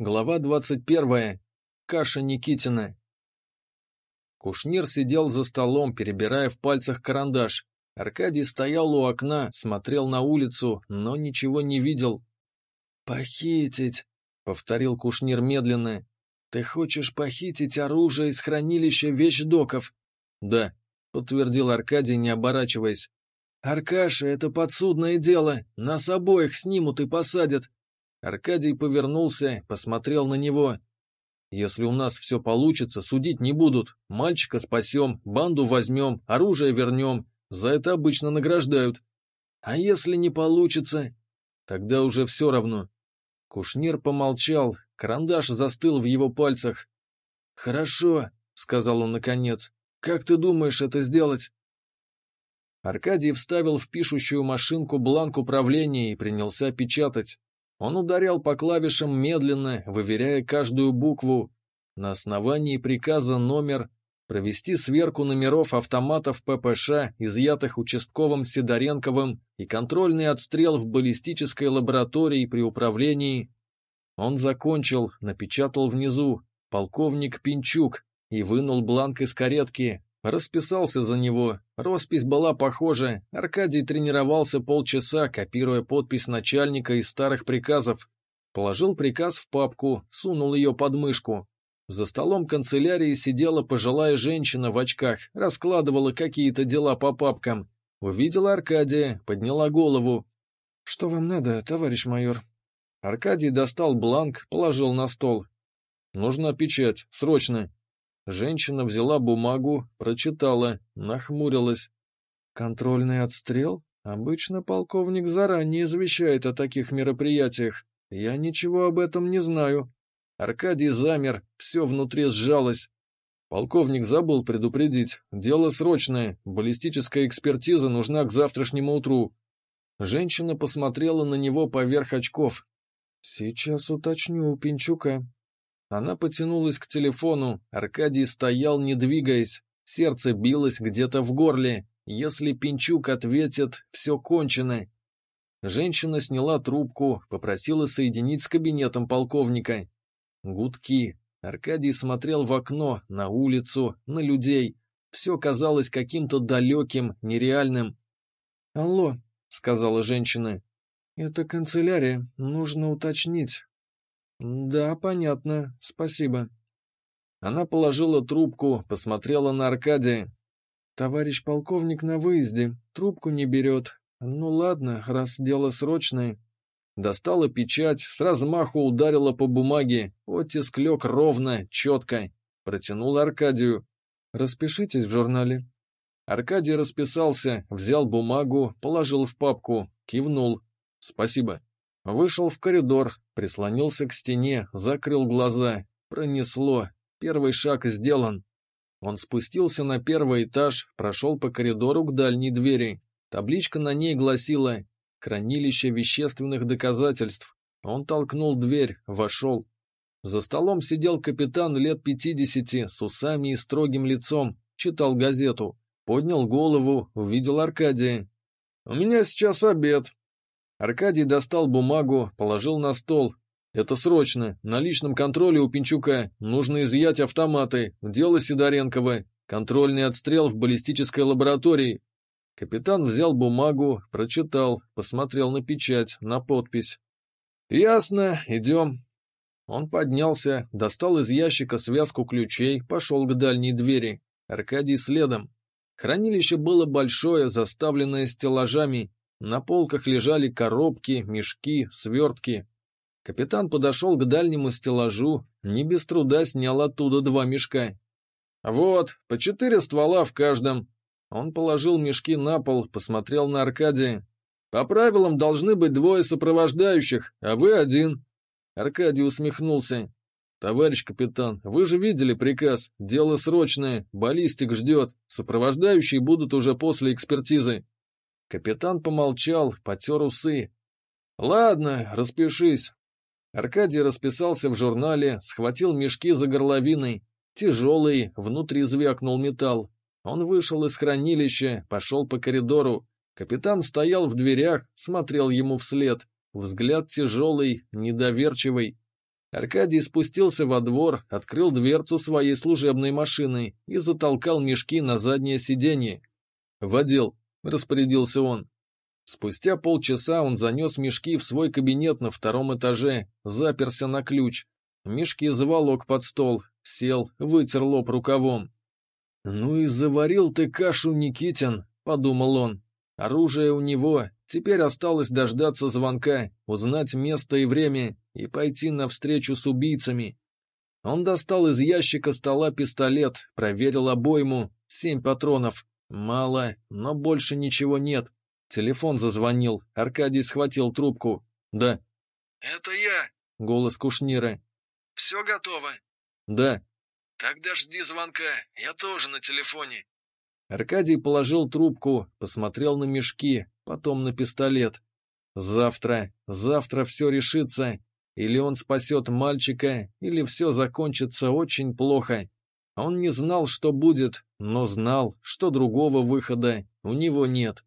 Глава двадцать первая. Каша Никитина. Кушнир сидел за столом, перебирая в пальцах карандаш. Аркадий стоял у окна, смотрел на улицу, но ничего не видел. «Похитить», — повторил Кушнир медленно. «Ты хочешь похитить оружие из хранилища вещдоков?» «Да», — подтвердил Аркадий, не оборачиваясь. «Аркаша, это подсудное дело. Нас обоих снимут и посадят. Аркадий повернулся, посмотрел на него. «Если у нас все получится, судить не будут. Мальчика спасем, банду возьмем, оружие вернем. За это обычно награждают. А если не получится? Тогда уже все равно». Кушнир помолчал, карандаш застыл в его пальцах. «Хорошо», — сказал он наконец. «Как ты думаешь это сделать?» Аркадий вставил в пишущую машинку бланк управления и принялся печатать. Он ударял по клавишам медленно, выверяя каждую букву. На основании приказа номер провести сверку номеров автоматов ППШ, изъятых участковым Сидоренковым, и контрольный отстрел в баллистической лаборатории при управлении. Он закончил, напечатал внизу «Полковник Пинчук» и вынул бланк из каретки, Расписался за него. Роспись была похожа. Аркадий тренировался полчаса, копируя подпись начальника из старых приказов. Положил приказ в папку, сунул ее под мышку. За столом канцелярии сидела пожилая женщина в очках, раскладывала какие-то дела по папкам. Увидела Аркадия, подняла голову. «Что вам надо, товарищ майор?» Аркадий достал бланк, положил на стол. «Нужна печать, срочно», Женщина взяла бумагу, прочитала, нахмурилась. «Контрольный отстрел? Обычно полковник заранее извещает о таких мероприятиях. Я ничего об этом не знаю». Аркадий замер, все внутри сжалось. Полковник забыл предупредить. Дело срочное, баллистическая экспертиза нужна к завтрашнему утру. Женщина посмотрела на него поверх очков. «Сейчас уточню у Пинчука. Она потянулась к телефону, Аркадий стоял, не двигаясь, сердце билось где-то в горле. Если Пинчук ответит, все кончено. Женщина сняла трубку, попросила соединить с кабинетом полковника. Гудки. Аркадий смотрел в окно, на улицу, на людей. Все казалось каким-то далеким, нереальным. «Алло», — сказала женщина. «Это канцелярия, нужно уточнить. «Да, понятно. Спасибо». Она положила трубку, посмотрела на Аркадия. «Товарищ полковник на выезде, трубку не берет. Ну ладно, раз дело срочное». Достала печать, с размаху ударила по бумаге, оттиск лег ровно, четко. Протянула Аркадию. «Распишитесь в журнале». Аркадий расписался, взял бумагу, положил в папку, кивнул. «Спасибо». Вышел в коридор, прислонился к стене, закрыл глаза. Пронесло. Первый шаг сделан. Он спустился на первый этаж, прошел по коридору к дальней двери. Табличка на ней гласила «Хранилище вещественных доказательств». Он толкнул дверь, вошел. За столом сидел капитан лет пятидесяти, с усами и строгим лицом, читал газету. Поднял голову, увидел Аркадия. «У меня сейчас обед», Аркадий достал бумагу, положил на стол. «Это срочно. На личном контроле у Пинчука. Нужно изъять автоматы. Дело Сидоренкова. Контрольный отстрел в баллистической лаборатории». Капитан взял бумагу, прочитал, посмотрел на печать, на подпись. «Ясно, идем». Он поднялся, достал из ящика связку ключей, пошел к дальней двери. Аркадий следом. Хранилище было большое, заставленное стеллажами, на полках лежали коробки, мешки, свертки. Капитан подошел к дальнему стеллажу, не без труда снял оттуда два мешка. «Вот, по четыре ствола в каждом». Он положил мешки на пол, посмотрел на Аркадия. «По правилам должны быть двое сопровождающих, а вы один». Аркадий усмехнулся. «Товарищ капитан, вы же видели приказ. Дело срочное, баллистик ждет. Сопровождающие будут уже после экспертизы». Капитан помолчал, потер усы. «Ладно, распишись». Аркадий расписался в журнале, схватил мешки за горловиной. Тяжелый, внутри звякнул металл. Он вышел из хранилища, пошел по коридору. Капитан стоял в дверях, смотрел ему вслед. Взгляд тяжелый, недоверчивый. Аркадий спустился во двор, открыл дверцу своей служебной машины и затолкал мешки на заднее сиденье. «В отдел», — распорядился он. Спустя полчаса он занес мешки в свой кабинет на втором этаже, заперся на ключ. Мешки заволок под стол, сел, вытер лоб рукавом. «Ну и заварил ты кашу, Никитин», — подумал он. Оружие у него, теперь осталось дождаться звонка, узнать место и время и пойти навстречу с убийцами. Он достал из ящика стола пистолет, проверил обойму, семь патронов. Мало, но больше ничего нет. Телефон зазвонил, Аркадий схватил трубку. «Да». «Это я», — голос Кушнира. «Все готово?» «Да». «Тогда жди звонка, я тоже на телефоне». Аркадий положил трубку, посмотрел на мешки, потом на пистолет. Завтра, завтра все решится. Или он спасет мальчика, или все закончится очень плохо. Он не знал, что будет, но знал, что другого выхода у него нет.